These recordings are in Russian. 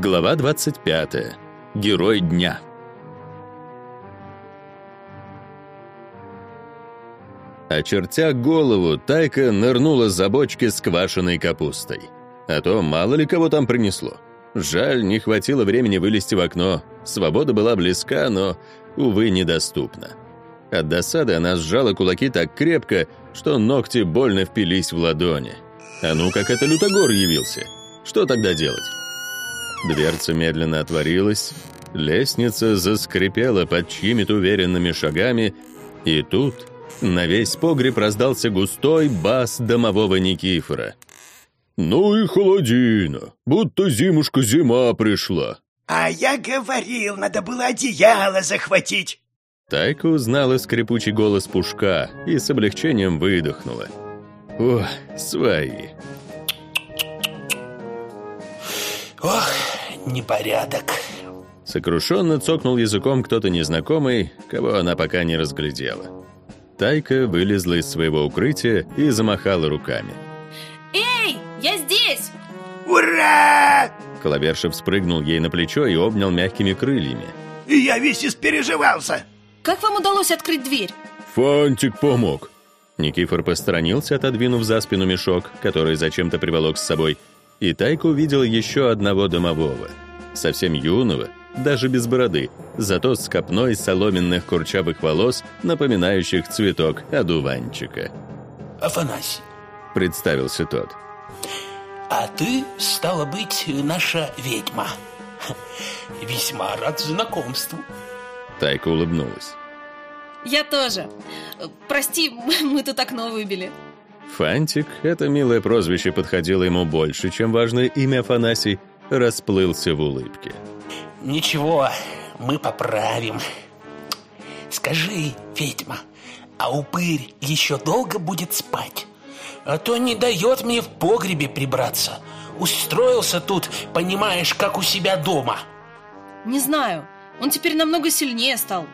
Глава 25. Герой дня. Очертя голову, Тайка нырнула за бочки с квашеной капустой. А то мало ли кого там принесло. Жаль, не хватило времени вылезти в окно. Свобода была близка, но, увы, недоступна. От досады она сжала кулаки так крепко, что ногти больно впились в ладони. А ну, как это Лютогор явился. Что тогда делать? Дверца медленно отворилась, лестница заскрипела под чьими-то уверенными шагами, и тут на весь погреб раздался густой бас домового Никифора. «Ну и холодина, будто зимушка зима пришла». «А я говорил, надо было одеяло захватить». Тайка узнала скрипучий голос Пушка и с облегчением выдохнула. «О, свои». Ох, непорядок. Сокрушенно цокнул языком кто-то незнакомый, кого она пока не разглядела. Тайка вылезла из своего укрытия и замахала руками. «Эй, я здесь!» Ура! Коловершев спрыгнул ей на плечо и обнял мягкими крыльями. Я весь испереживался. Как вам удалось открыть дверь? «Фантик помог!» Никифор посторонился, отодвинув за спину мешок, который зачем-то приволок с собой, и Тайка увидел еще одного домового. Совсем юного, даже без бороды, зато с копной соломенных курчавых волос, напоминающих цветок одуванчика. Афанасий, Представился тот. а ты, стала быть, наша ведьма. Весьма рад знакомству. Тайка улыбнулась. Я тоже. Прости, мы тут окно выбили. Фантик, это милое прозвище подходило ему больше, чем важное имя Афанасий, расплылся в улыбке. Ничего, мы поправим. Скажи, ведьма, а упырь еще долго будет спать? А то не дает мне в погребе прибраться. Устроился тут, понимаешь, как у себя дома. Не знаю, он теперь намного сильнее стал.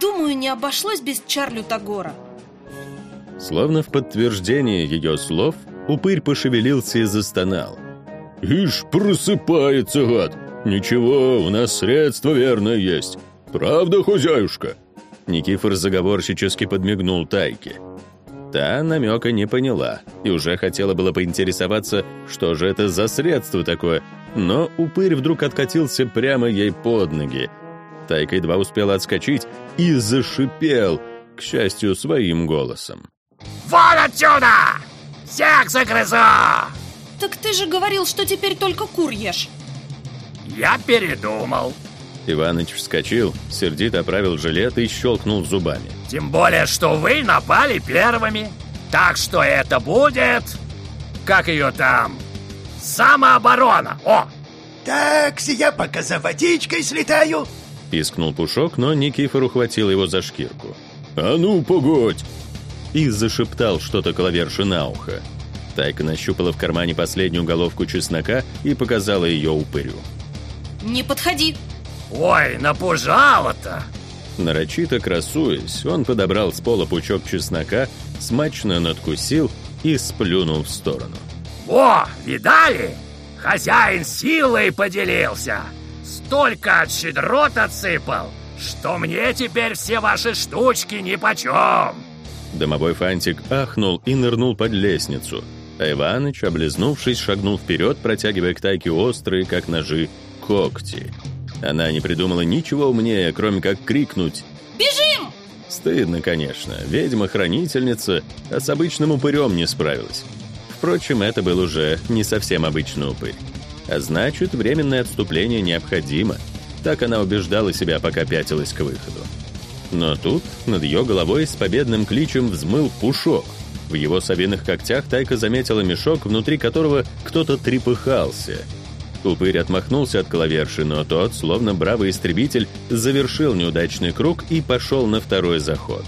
Думаю, не обошлось без Чарлю Тагора. Словно в подтверждение ее слов, упырь пошевелился и застонал. «Ишь, просыпается, гад! Ничего, у нас средство верное есть. Правда, хозяюшка?» Никифор заговорщически подмигнул Тайке. Та намека не поняла и уже хотела было поинтересоваться, что же это за средство такое, но упырь вдруг откатился прямо ей под ноги. Тайка едва успела отскочить и зашипел, к счастью, своим голосом. Вон отсюда! Всех загрызу! Так ты же говорил, что теперь только кур ешь. Я передумал. Иваныч вскочил, сердито оправил жилет и щелкнул зубами. Тем более, что вы напали первыми. Так что это будет... Как ее там? Самооборона. О! Так, я пока за водичкой слетаю. Пискнул Пушок, но Никифор ухватил его за шкирку. «А ну, погодь!» И зашептал что-то клаверши на ухо. Тайка нащупала в кармане последнюю головку чеснока и показала ее упырю. Не подходи. Ой, напужало-то. Нарочито красуясь, он подобрал с пола пучок чеснока, смачно надкусил и сплюнул в сторону. О, видали? Хозяин силой поделился. Столько от щедрот отсыпал, что мне теперь все ваши штучки нипочем. Домовой фантик ахнул и нырнул под лестницу, а Иваныч, облизнувшись, шагнул вперед, протягивая к Тайке острые, как ножи, когти. Она не придумала ничего умнее, кроме как крикнуть Бежим! Стыдно, конечно. Ведьма-хранительница, а с обычным упырем не справилась. Впрочем, это был уже не совсем обычный упырь. А значит, временное отступление необходимо. Так она убеждала себя, пока пятилась к выходу. Но тут над ее головой с победным кличем взмыл пушок. В его совиных когтях Тайка заметила мешок, внутри которого кто-то трепыхался. Упырь отмахнулся от клаверши, но тот, словно бравый истребитель, завершил неудачный круг и пошел на второй заход.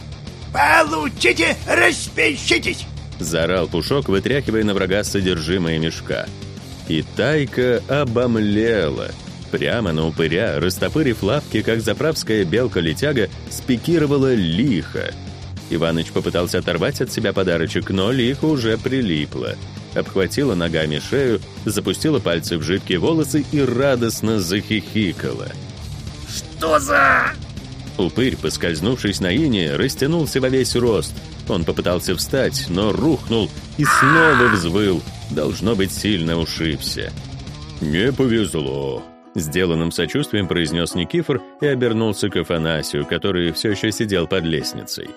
Получите, распишитесь. Заорал Пушок, вытряхивая на врага содержимое мешка. И Тайка обомлела. Прямо на упыря, растопырив лапки, как заправская белка-летяга, спикировала лихо. Иваныч попытался оторвать от себя подарочек, но лихо уже прилипло. обхватила ногами шею, запустила пальцы в жидкие волосы и радостно захихикала. «Что за...» Упырь, поскользнувшись на ине, растянулся во весь рост. Он попытался встать, но рухнул и снова взвыл. Должно быть, сильно ушибся. «Не повезло», — сделанным сочувствием произнес Никифор и обернулся к Афанасию, который все еще сидел под лестницей.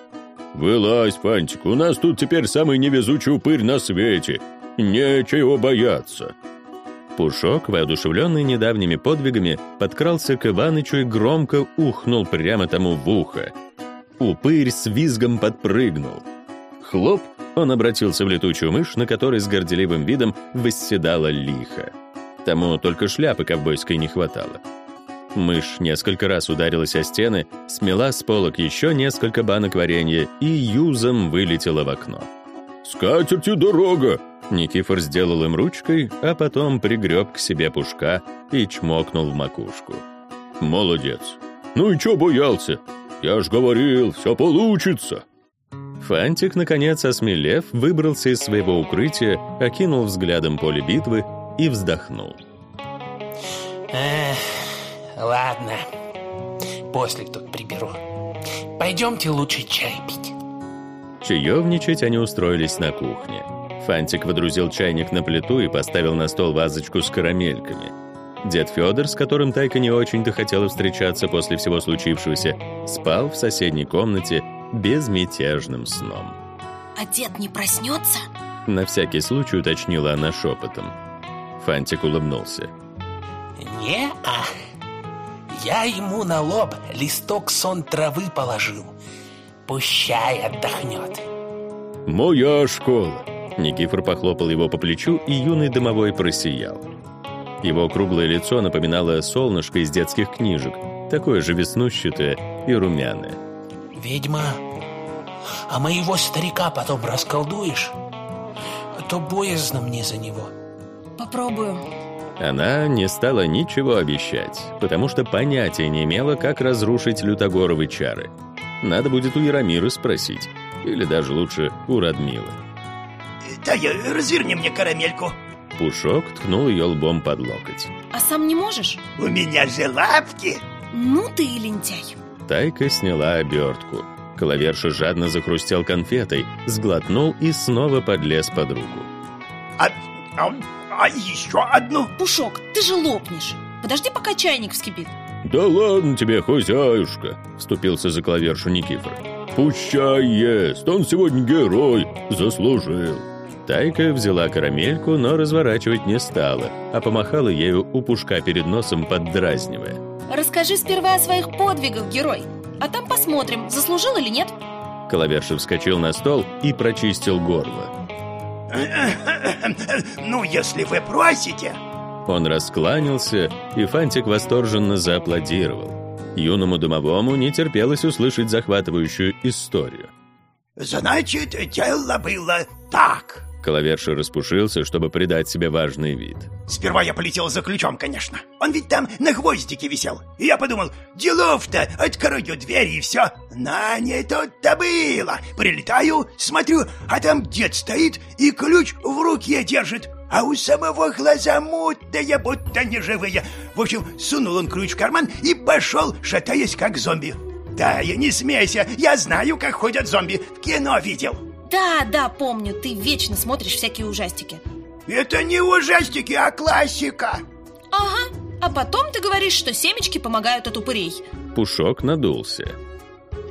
«Вылазь, Фантик, у нас тут теперь самый невезучий упырь на свете. Нечего бояться». Пушок, воодушевленный недавними подвигами, подкрался к Иванычу и громко ухнул прямо тому в ухо. Упырь с визгом подпрыгнул. Хлоп, он обратился в летучую мышь, на которой с горделивым видом восседала лихо. Тому только шляпы ковбойской не хватало. Мышь несколько раз ударилась о стены, смела с полок еще несколько банок варенья и юзом вылетела в окно. «С катертью дорога!» Никифор сделал им ручкой, а потом пригреб к себе пушка и чмокнул в макушку. «Молодец! Ну и чё боялся? Я ж говорил, все получится!» Фантик, наконец осмелев, выбрался из своего укрытия, окинул взглядом поле битвы и вздохнул. Эх, ладно. После тут приберу. Пойдемте лучше чай пить. Чаевничать они устроились на кухне. Фантик водрузил чайник на плиту и поставил на стол вазочку с карамельками. Дед Федор, с которым Тайка не очень-то хотела встречаться после всего случившегося, спал в соседней комнате безмятежным сном. А дед не проснется? На всякий случай уточнила она шепотом. Фантик улыбнулся. Не-а. Я ему на лоб листок сон травы положил. Пущай отдохнет. «Моя школа!» Никифор похлопал его по плечу, и юный домовой просиял. Его круглое лицо напоминало солнышко из детских книжек, такое же веснущатое и румяное. Ведьма, а моего старика потом расколдуешь? А то боязно мне за него. Попробую. Она не стала ничего обещать, потому что понятия не имела, как разрушить Лютогоровы чары. Надо будет у Яромира спросить, или даже лучше у Радмилы. Да, разверни мне карамельку. Пушок ткнул ее лбом под локоть. А сам не можешь? У меня же лапки. Ну ты и лентяй. Тайка сняла обертку. Коловерша жадно захрустел конфетой, сглотнул и снова подлез под руку. А, а, а еще одну? Пушок, ты же лопнешь. Подожди, пока чайник вскипит. «Да ладно тебе, хозяюшка!» — вступился за клавершу Никифор. «Пущай ест, он сегодня герой, заслужил!» Тайка взяла карамельку, но разворачивать не стала, а помахала ею у пушка перед носом, поддразнивая. Расскажи сперва о своих подвигах, герой, а там посмотрим, заслужил или нет. Коловерша вскочил на стол и прочистил горло. Ну, если вы просите. Он раскланялся, и Фантик восторженно зааплодировал. Юному домовому не терпелось услышать захватывающую историю. Значит, дело было так. Коловерша распушился, чтобы придать себе важный вид. Сперва я полетел за ключом, конечно. Он ведь там на гвоздике висел. И я подумал, делов-то, открою дверь и все. Но не тут-то было. Прилетаю, смотрю, а там дед стоит и ключ в руке держит. А у самого глаза мутные, будто неживые. В общем, сунул он ключ в карман и пошел, шатаясь как зомби. Да, я не смейся, я знаю, как ходят зомби. В кино видел. Да, да, помню, ты вечно смотришь всякие ужастики. Это не ужастики, а классика. Ага, а потом ты говоришь, что семечки помогают от упырей. Пушок надулся.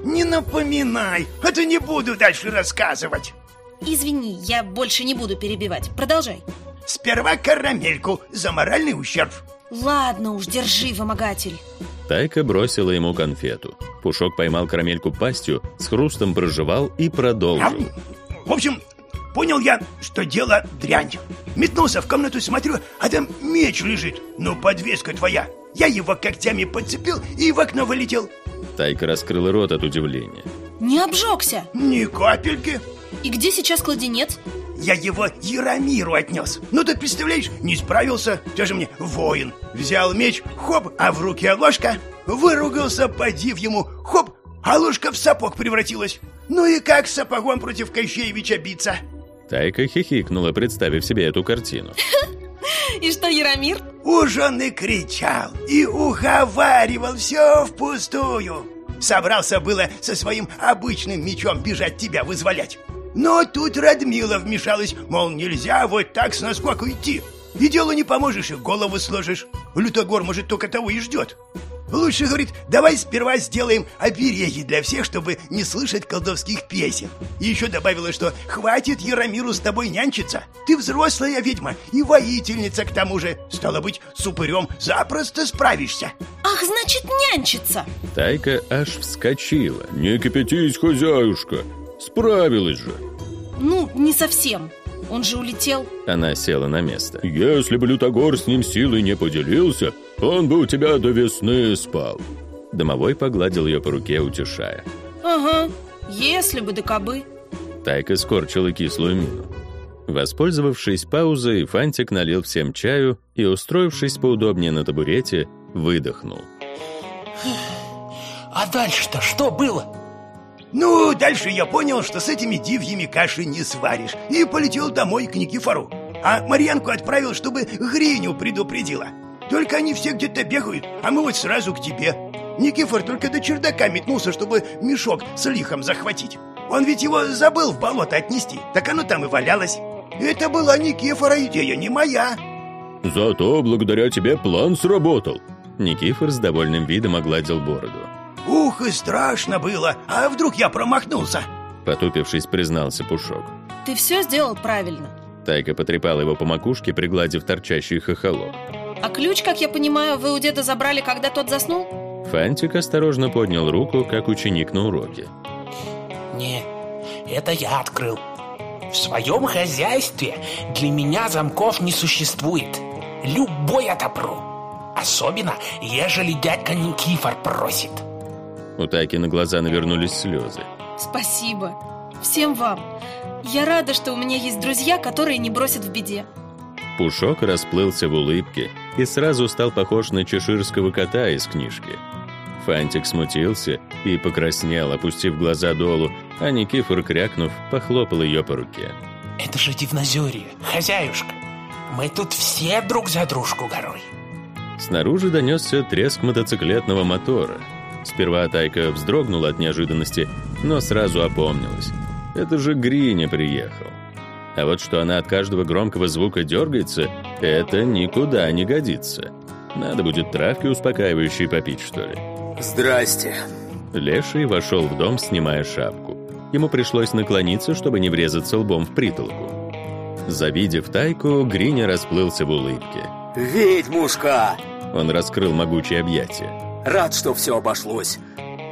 Не напоминай, а то не буду дальше рассказывать. Извини, я больше не буду перебивать. Продолжай. Сперва карамельку за моральный ущерб. Ладно уж, держи, вымогатель. Тайка бросила ему конфету. Пушок поймал карамельку пастью, с хрустом прожевал и продолжил. В общем, понял я, что дело дрянь. Метнулся в комнату, смотрю, а там меч лежит. Ну, подвеска твоя. Я его когтями подцепил и в окно вылетел. Тайка раскрыла рот от удивления. Не обжегся? Ни капельки. И где сейчас кладенец? Я его Яромиру отнес. Ну ты представляешь, не справился, тоже мне воин. Взял меч, хоп, а в руке ложка. Выругался, подив ему, хоп, а ложка в сапог превратилась. Ну и как сапогом против Кощеевича биться? Тайка хихикнула, представив себе эту картину. И что, Яромир? Уж он и кричал, и уговаривал все впустую. Собрался было со своим обычным мечом бежать тебя вызволять. Но тут Радмила вмешалась, мол, нельзя вот так с наскоку идти. И делу не поможешь, и голову сложишь. Лютогор, может, только того и ждет. Лучше, говорит, давай сперва сделаем обереги для всех, чтобы не слышать колдовских песен. И еще добавила, что хватит Яромиру с тобой нянчиться. Ты взрослая ведьма и воительница к тому же. Стало быть, с упырем запросто справишься. Ах, значит, нянчится. Тайка аж вскочила. «Не кипятись, хозяюшка! Справилась же!» Ну, не совсем. Он же улетел. Она села на место. «Если бы Лютогор с ним силой не поделился, он бы у тебя до весны спал». Домовой погладил ее по руке, утешая. Ага, если бы да кобы. Тайка скорчила кислую мину. Воспользовавшись паузой, Фантик налил всем чаю и, устроившись поудобнее на табурете, выдохнул. А дальше-то что было? Ну, дальше я понял, что с этими дивьями каши не сваришь, и полетел домой к Никифору. А Марьянку отправил, чтобы Гриню предупредила. Только они все где-то бегают, а мы вот сразу к тебе. Никифор только до чердака метнулся, чтобы мешок с лихом захватить. Он ведь его забыл в болото отнести, так оно там и валялось. Это была Никифора идея, не моя. «Зато благодаря тебе план сработал». Никифор с довольным видом огладил бороду. Ух, и страшно было, а вдруг я промахнулся? Потупившись, признался Пушок. Ты все сделал правильно. Тайка потрепала его по макушке, пригладив торчащий хохолок. А ключ, как я понимаю, вы у деда забрали, когда тот заснул? Фантик осторожно поднял руку, как ученик на уроке. Не, это я открыл. В своем хозяйстве для меня замков не существует. Любой отопру. Особенно, ежели дядька Никифор просит. У Тайки на глаза навернулись слезы. Спасибо. Всем вам. Я рада, что у меня есть друзья, которые не бросят в беде. Пушок расплылся в улыбке и сразу стал похож на чеширского кота из книжки. Фантик смутился и покраснел, опустив глаза долу, а Никифор, крякнув, похлопал ее по руке. Это же Дивнозерье, хозяюшка. Мы тут все друг за дружку горой. Снаружи донесся треск мотоциклетного мотора. Сперва Тайка вздрогнула от неожиданности, но сразу опомнилась. Это же Гриня приехал. А вот что она от каждого громкого звука дергается, это никуда не годится. Надо будет травки успокаивающие попить, что ли. Здрасте. Леший вошел в дом, снимая шапку. Ему пришлось наклониться, чтобы не врезаться лбом в притолоку. Завидев Тайку, Гриня расплылся в улыбке. Ведьмушка! Он раскрыл могучие объятия. Рад, что все обошлось.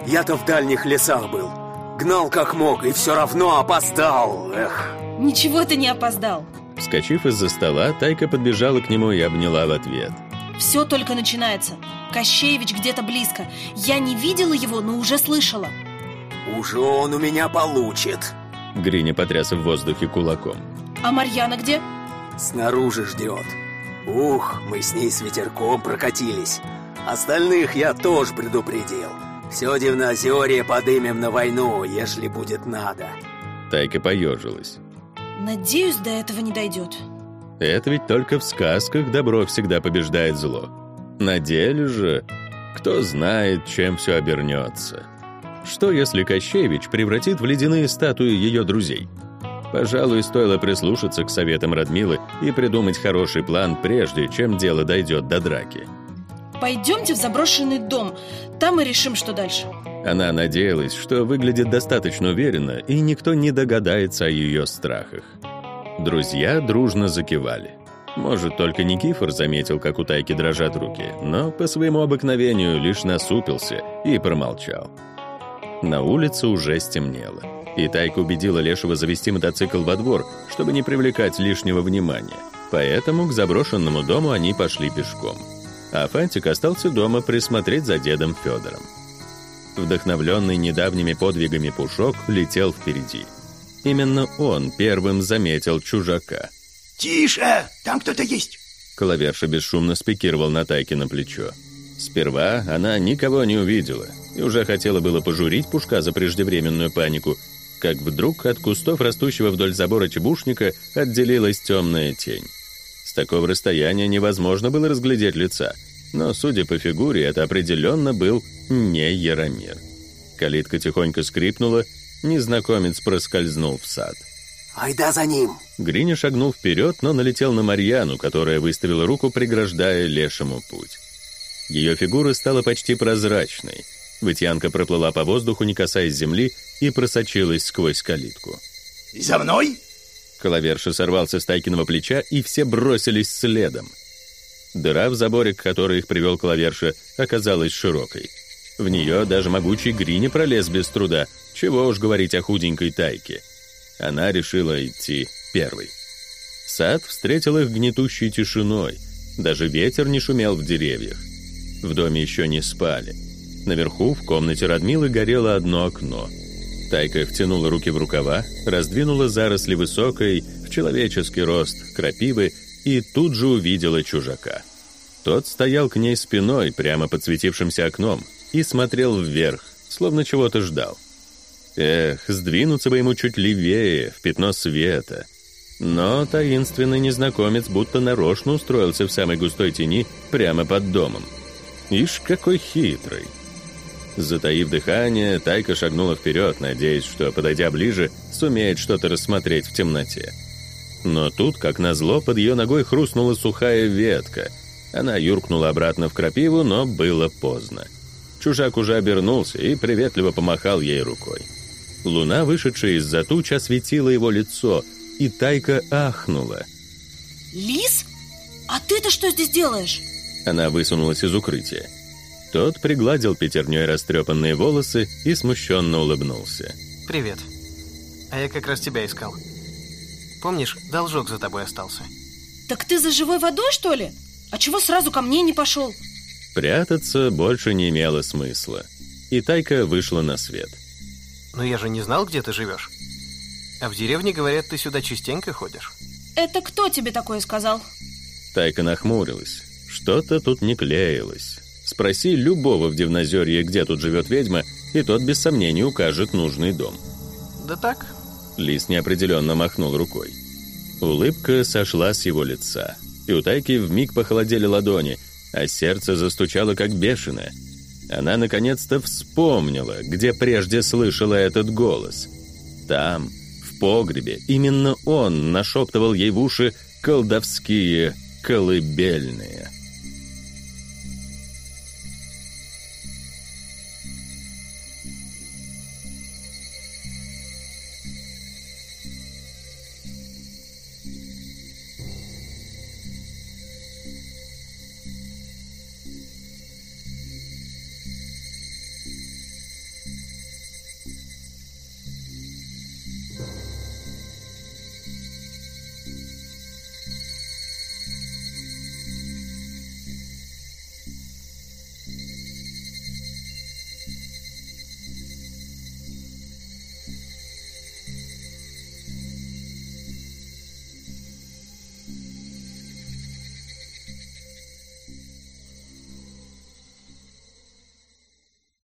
Я-то в дальних лесах был. Гнал как мог и все равно опоздал. Эх. Ничего ты не опоздал. Вскочив из-за стола, Тайка подбежала к нему и обняла в ответ. Все только начинается. Кощеевич где-то близко. Я не видела его, но уже слышала. Уже он у меня получит. Гриня потряс в воздухе кулаком. А Марьяна где? Снаружи ждет. Ух, мы с ней с ветерком прокатились. Остальных я тоже предупредил. Все Дивнозерье подымем на войну, если будет надо. Тайка поежилась. Надеюсь, до этого не дойдет. Это ведь только в сказках добро всегда побеждает зло. На деле же, кто знает, чем все обернется. Что, если Кощевич превратит в ледяные статуи ее друзей? Пожалуй, стоило прислушаться к советам Радмилы и придумать хороший план, прежде чем дело дойдет до драки. Пойдемте в заброшенный дом. Там мы решим, что дальше. Она надеялась, что выглядит достаточно уверенно, и никто не догадается о ее страхах. Друзья дружно закивали. Может, только Никифор заметил, как у Тайки дрожат руки, но по своему обыкновению лишь насупился и промолчал. На улице уже стемнело, и Тайка убедила Лешего завести мотоцикл во двор, чтобы не привлекать лишнего внимания. Поэтому к заброшенному дому они пошли пешком. А Фантик остался дома присмотреть за дедом Федором. Вдохновленный недавними подвигами Пушок летел впереди. Именно он первым заметил чужака. Тише, там кто-то есть. Коловерша бесшумно спикировал на Тайке на плечо. Сперва она никого не увидела и уже хотела было пожурить Пушка за преждевременную панику, как вдруг от кустов, растущего вдоль забора чебушника, отделилась темная тень. С такого расстояния невозможно было разглядеть лица, но, судя по фигуре, это определенно был не Яромир. Калитка тихонько скрипнула, незнакомец проскользнул в сад. «Айда за ним!» Гриня шагнул вперед, но налетел на Марьяну, которая выставила руку, преграждая лешему путь. Ее фигура стала почти прозрачной. Вытянка проплыла по воздуху, не касаясь земли, и просочилась сквозь калитку. «За мной?» Коловерша сорвался с Тайкиного плеча, и все бросились следом. Дыра в заборе, к которой их привел Коловерша, оказалась широкой. В нее даже могучий Грини пролез без труда, чего уж говорить о худенькой Тайке. Она решила идти первой. Сад встретил их гнетущей тишиной, даже ветер не шумел в деревьях. В доме еще не спали. Наверху, в комнате Радмилы, горело одно окно. Тайка втянула руки в рукава, раздвинула заросли высокой, в человеческий рост, крапивы и тут же увидела чужака. Тот стоял к ней спиной, прямо под светившимся окном, и смотрел вверх, словно чего-то ждал. Эх, сдвинуться бы ему чуть левее, в пятно света. Но таинственный незнакомец будто нарочно устроился в самой густой тени прямо под домом. Ишь, какой хитрый. Затаив дыхание, Тайка шагнула вперед, надеясь, что, подойдя ближе, сумеет что-то рассмотреть в темноте. Но тут, как назло, под ее ногой хрустнула сухая ветка. Она юркнула обратно в крапиву, но было поздно. Чужак уже обернулся и приветливо помахал ей рукой. Луна, вышедшая из-за туч, осветила его лицо, и Тайка ахнула. Лис? А ты-то что здесь делаешь? Она высунулась из укрытия. Тот пригладил пятерней растрепанные волосы и смущенно улыбнулся. Привет. А я как раз тебя искал. Помнишь, должок за тобой остался? Так ты за живой водой, что ли? А чего сразу ко мне не пошел? Прятаться больше не имело смысла. И Тайка вышла на свет. Но я же не знал, где ты живешь. А в деревне, говорят, ты сюда частенько ходишь. Это кто тебе такое сказал? Тайка нахмурилась. Что-то тут не клеилось. Спроси любого в Дивнозерье, где тут живет ведьма, и тот без сомнений укажет нужный дом. Да так. Лис неопределенно махнул рукой. Улыбка сошла с его лица, и у Тайки вмиг похолодели ладони, а сердце застучало как бешеное. Она наконец-то вспомнила, где прежде слышала этот голос. Там, в погребе, именно он нашептывал ей в уши колдовские колыбельные.